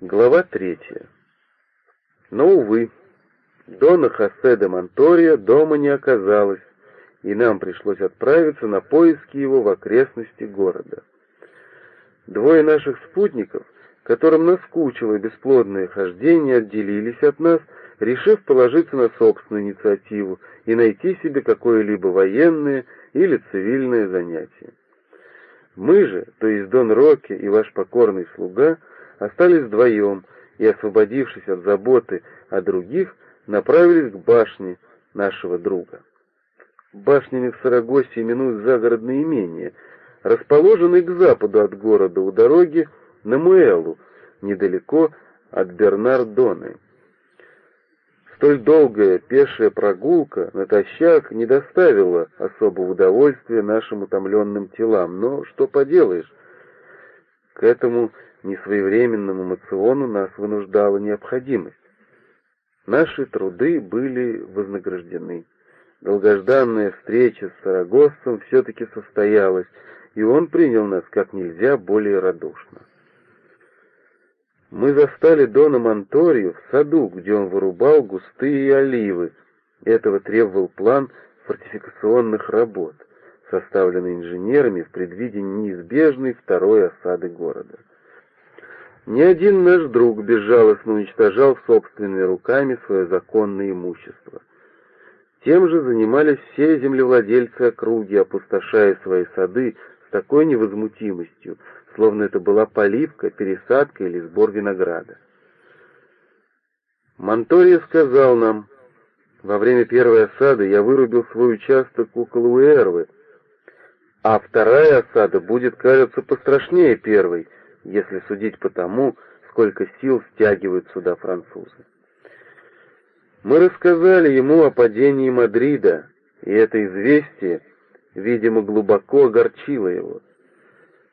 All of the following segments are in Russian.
Глава третья. Но, увы, Дона Хосе де Монтория дома не оказалось, и нам пришлось отправиться на поиски его в окрестности города. Двое наших спутников, которым наскучило бесплодное хождение, отделились от нас, решив положиться на собственную инициативу и найти себе какое-либо военное или цивильное занятие. Мы же, то есть Дон Роке и ваш покорный слуга, остались вдвоем и, освободившись от заботы о других, направились к башне нашего друга. Башнями в Сарагосе именуют загородные имения, расположенные к западу от города у дороги на Муэлу, недалеко от Бернардоны. Столь долгая пешая прогулка натощак не доставила особого удовольствия нашим утомленным телам, но что поделаешь, к этому несвоевременному мациону нас вынуждала необходимость. Наши труды были вознаграждены. Долгожданная встреча с Сарагоссом все-таки состоялась, и он принял нас как нельзя более радушно. Мы застали Дона Монторию в саду, где он вырубал густые оливы. Этого требовал план фортификационных работ, составленный инженерами в предвидении неизбежной второй осады города. Ни один наш друг безжалостно уничтожал собственными руками свое законное имущество. Тем же занимались все землевладельцы округи, опустошая свои сады с такой невозмутимостью, словно это была поливка, пересадка или сбор винограда. Монтория сказал нам, во время первой осады я вырубил свой участок около Уэрвы, а вторая осада будет, кажется, пострашнее первой, если судить по тому, сколько сил стягивают сюда французы. Мы рассказали ему о падении Мадрида, и это известие, видимо, глубоко огорчило его.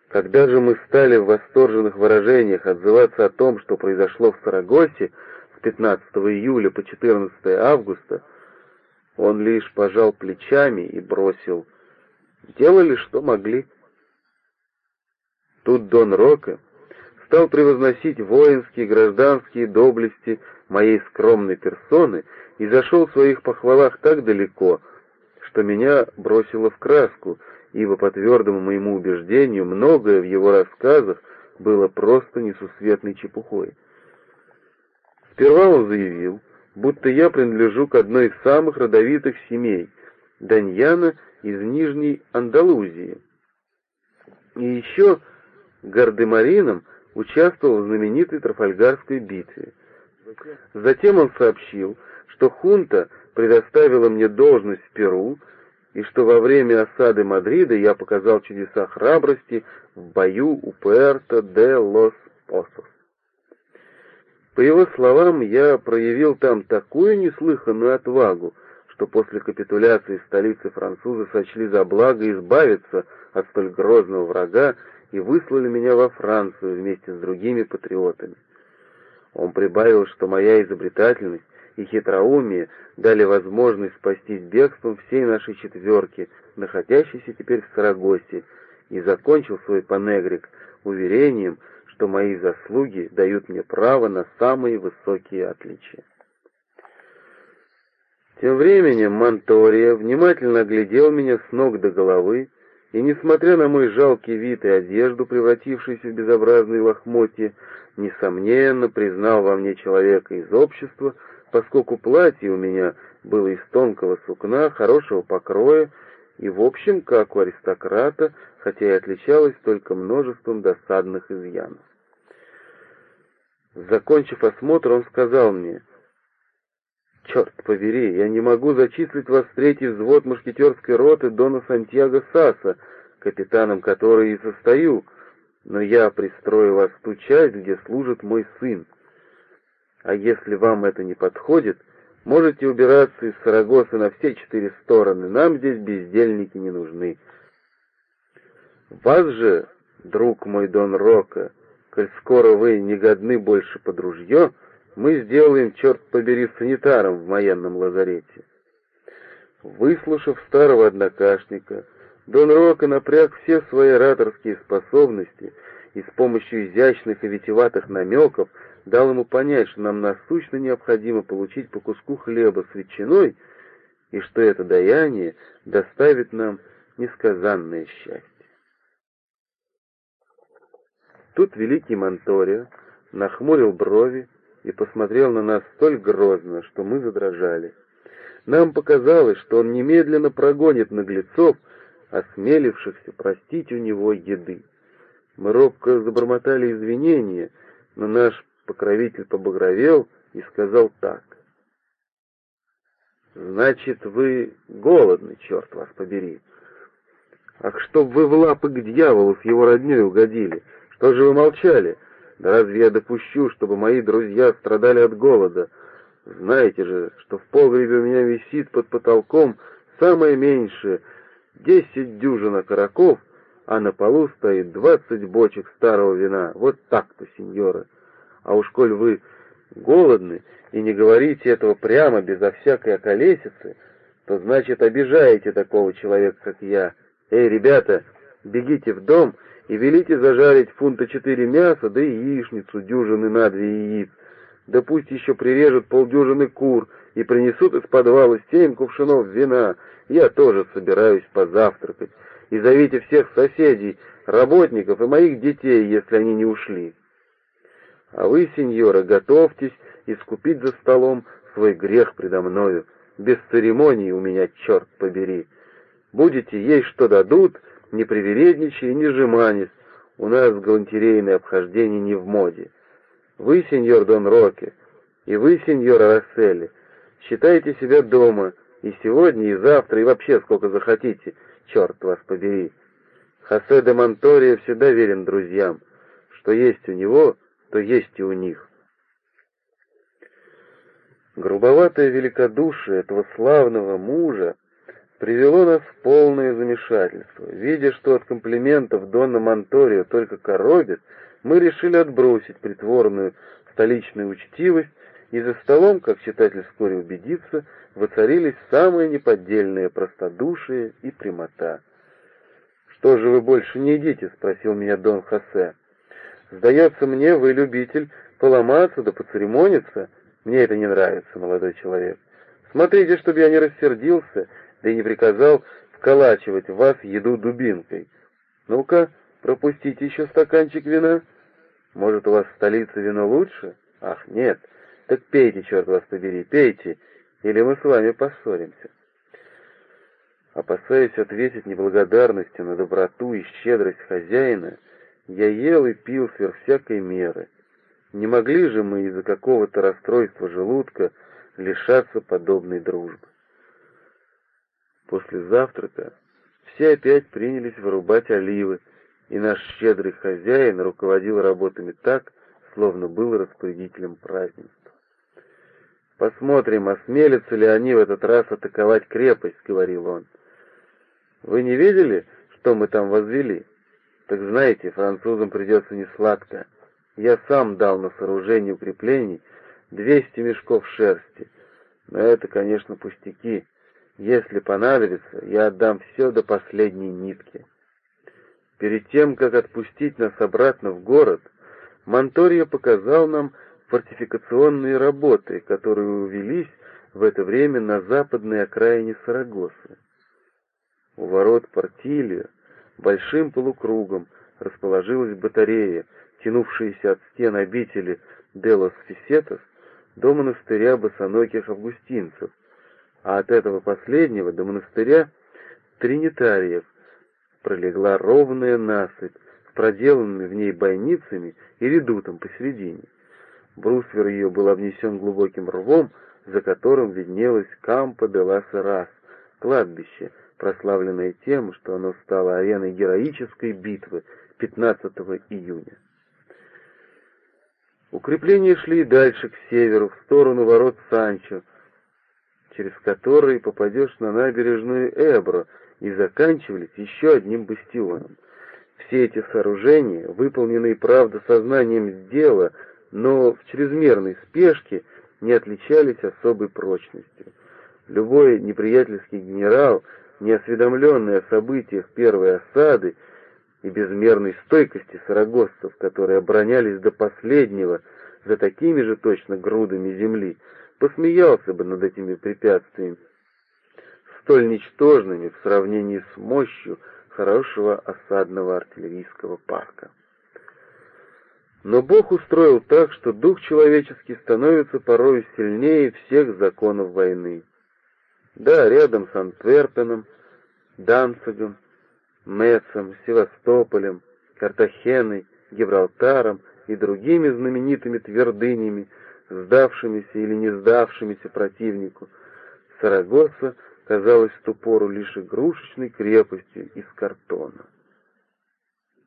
Когда же мы стали в восторженных выражениях отзываться о том, что произошло в Сарагосе с 15 июля по 14 августа, он лишь пожал плечами и бросил «Делали, что могли». Тут Дон Рока стал превозносить воинские гражданские доблести моей скромной персоны и зашел в своих похвалах так далеко, что меня бросило в краску — ибо по твердому моему убеждению многое в его рассказах было просто несусветной чепухой. Сперва он заявил, будто я принадлежу к одной из самых родовитых семей, Даньяна из Нижней Андалузии. И еще Гардемарином участвовал в знаменитой Трафальгарской битве. Затем он сообщил, что хунта предоставила мне должность в Перу, и что во время осады Мадрида я показал чудеса храбрости в бою у Пуэрто де лос Посос. По его словам, я проявил там такую неслыханную отвагу, что после капитуляции столицы французы сочли за благо избавиться от столь грозного врага и выслали меня во Францию вместе с другими патриотами. Он прибавил, что моя изобретательность и хитроумие дали возможность спастись бегством всей нашей четверки, находящейся теперь в Сарагосе, и закончил свой панегрик уверением, что мои заслуги дают мне право на самые высокие отличия. Тем временем Монтория внимательно оглядел меня с ног до головы, и, несмотря на мой жалкий вид и одежду, превратившуюся в безобразные лохмотья, несомненно признал во мне человека из общества, поскольку платье у меня было из тонкого сукна, хорошего покроя и, в общем, как у аристократа, хотя и отличалось только множеством досадных изъянов. Закончив осмотр, он сказал мне, «Черт побери, я не могу зачислить вас в третий взвод мушкетерской роты Дона Сантьяго Саса, капитаном которой и состою, но я пристрою вас в ту часть, где служит мой сын. А если вам это не подходит, можете убираться из Сарагоса на все четыре стороны. Нам здесь бездельники не нужны. Вас же, друг мой Дон Рока, коль скоро вы не годны больше под ружье, мы сделаем, черт побери, санитаром в военном лазарете. Выслушав старого однокашника, Дон Рока напряг все свои ораторские способности и с помощью изящных и витиеватых намеков дал ему понять, что нам насущно необходимо получить по куску хлеба с ветчиной, и что это даяние доставит нам несказанное счастье. Тут великий Монторио нахмурил брови и посмотрел на нас столь грозно, что мы задрожали. Нам показалось, что он немедленно прогонит наглецов, осмелившихся простить у него еды. Мы робко забормотали извинения, но наш покровитель побагровел и сказал так. «Значит, вы голодны, черт вас побери. Ах, чтоб вы в лапы к дьяволу с его родней угодили! Что же вы молчали? Да разве я допущу, чтобы мои друзья страдали от голода? Знаете же, что в погребе у меня висит под потолком самое меньшее десять дюжин окороков, а на полу стоит двадцать бочек старого вина. Вот так-то, сеньора. А уж коль вы голодны и не говорите этого прямо, безо всякой околесицы, то значит обижаете такого человека, как я. Эй, ребята, бегите в дом и велите зажарить фунта четыре мяса, да яичницу дюжины на две яиц. Да пусть еще прирежут полдюжины кур и принесут из подвала семь кувшинов вина. Я тоже собираюсь позавтракать и зовите всех соседей, работников и моих детей, если они не ушли. А вы, сеньора, готовьтесь искупить за столом свой грех предо мною. Без церемонии у меня, черт побери. Будете есть, что дадут, не привередничай не жеманись. У нас галантерейное обхождение не в моде. Вы, сеньор Дон Роке, и вы, сеньор Расселли, считайте себя дома и сегодня, и завтра, и вообще сколько захотите — черт вас побери. Хосе де Монтория всегда верен друзьям. Что есть у него, то есть и у них. Грубоватое великодушие этого славного мужа привело нас в полное замешательство. Видя, что от комплиментов Дона Монторио только коробит, мы решили отбросить притворную столичную учтивость, и за столом, как читатель вскоре убедится, воцарились самые неподдельные простодушие и прямота. «Что же вы больше не едите?» — спросил меня Дон Хосе. «Сдается мне, вы любитель поломаться да поцеремониться. Мне это не нравится, молодой человек. Смотрите, чтобы я не рассердился, да и не приказал вколачивать в вас еду дубинкой. Ну-ка, пропустите еще стаканчик вина. Может, у вас в столице вино лучше? Ах, нет. Так пейте, черт вас побери, пейте, или мы с вами поссоримся. Опасаясь ответить неблагодарностью на доброту и щедрость хозяина, я ел и пил сверх всякой меры. Не могли же мы из-за какого-то расстройства желудка лишаться подобной дружбы. После завтрака все опять принялись вырубать оливы, и наш щедрый хозяин руководил работами так, словно был распорядителем празднества. «Посмотрим, осмелятся ли они в этот раз атаковать крепость», — говорил он. «Вы не видели, что мы там возвели? Так знаете, французам придется несладко. Я сам дал на сооружение укреплений двести мешков шерсти. Но это, конечно, пустяки. Если понадобится, я отдам все до последней нитки». Перед тем, как отпустить нас обратно в город, Монторья показал нам фортификационные работы, которые увелись в это время на западной окраине Сарагосы. У ворот Портилия большим полукругом расположилась батарея, тянувшаяся от стен обители Делос Фисетос до монастыря босоногих августинцев, а от этого последнего до монастыря Тринитариев пролегла ровная насыпь с проделанными в ней бойницами и редутом посередине. Брусвер ее был обнесен глубоким рвом, за которым виднелось Кампо де ла Серас, кладбище, прославленное тем, что оно стало ареной героической битвы 15 июня. Укрепления шли дальше, к северу, в сторону ворот Санчо, через которые попадешь на набережную Эбро, и заканчивались еще одним бастионом. Все эти сооружения, выполненные, правда, сознанием дела, но в чрезмерной спешке не отличались особой прочностью. Любой неприятельский генерал, не осведомленный о событиях первой осады, и безмерной стойкости сарагоссов, которые оборонялись до последнего за такими же точно грудами земли, посмеялся бы над этими препятствиями, столь ничтожными в сравнении с мощью хорошего осадного артиллерийского парка. Но Бог устроил так, что дух человеческий становится порой сильнее всех законов войны. Да, рядом с Антверпеном, Данцигом, Мецем, Севастополем, Картахеной, Гибралтаром и другими знаменитыми твердынями, сдавшимися или не сдавшимися противнику, Сарагоса казалась в ту пору лишь игрушечной крепостью из картона.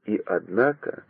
И однако